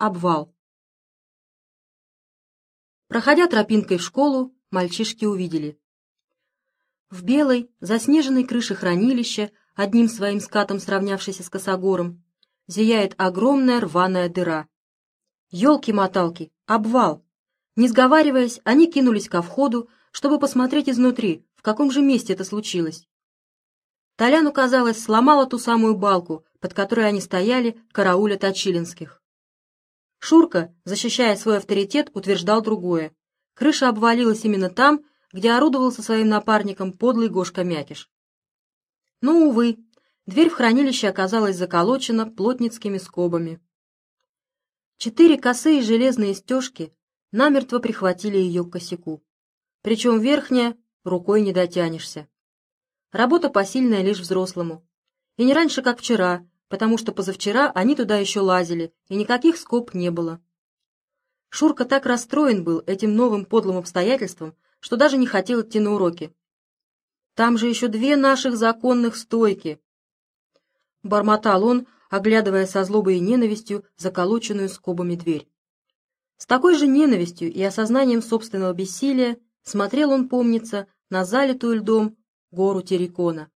Обвал. Проходя тропинкой в школу, мальчишки увидели. В белой, заснеженной крыше хранилища, одним своим скатом сравнявшейся с косогором, зияет огромная рваная дыра. Ёлки-моталки, обвал! Не сговариваясь, они кинулись ко входу, чтобы посмотреть изнутри, в каком же месте это случилось. Толяну, казалось, сломала ту самую балку, под которой они стояли, карауля Точилинских. Шурка, защищая свой авторитет, утверждал другое. Крыша обвалилась именно там, где орудовал со своим напарником подлый Гошка Мякиш. Но, увы, дверь в хранилище оказалась заколочена плотницкими скобами. Четыре косые железные стежки намертво прихватили ее к косяку. Причем верхняя рукой не дотянешься. Работа посильная лишь взрослому. И не раньше, как вчера, потому что позавчера они туда еще лазили, и никаких скоб не было. Шурка так расстроен был этим новым подлым обстоятельством, что даже не хотел идти на уроки. «Там же еще две наших законных стойки!» Бормотал он, оглядывая со злобой и ненавистью заколоченную скобами дверь. С такой же ненавистью и осознанием собственного бессилия смотрел он, помнится, на залитую льдом гору Терекона.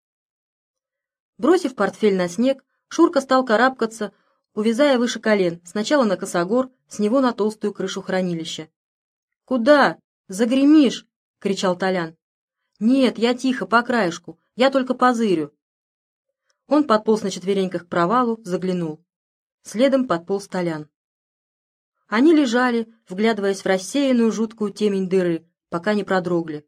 Бросив портфель на снег, Шурка стал карабкаться, увязая выше колен, сначала на косогор, с него на толстую крышу хранилища. «Куда? Загремишь!» — кричал Толян. «Нет, я тихо, по краешку, я только позырю». Он подполз на четвереньках к провалу, заглянул. Следом подполз Толян. Они лежали, вглядываясь в рассеянную жуткую темень дыры, пока не продрогли.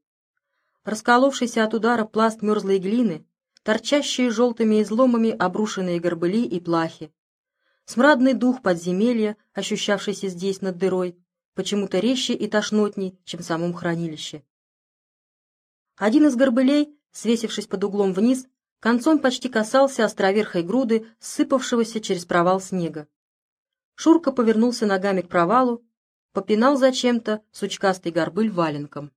Расколовшийся от удара пласт мерзлой глины торчащие желтыми изломами обрушенные горбыли и плахи. Смрадный дух подземелья, ощущавшийся здесь над дырой, почему-то резче и тошнотней, чем в самом хранилище. Один из горбылей, свесившись под углом вниз, концом почти касался островерхой груды, сыпавшегося через провал снега. Шурка повернулся ногами к провалу, попинал зачем-то сучкастый горбыль валенком.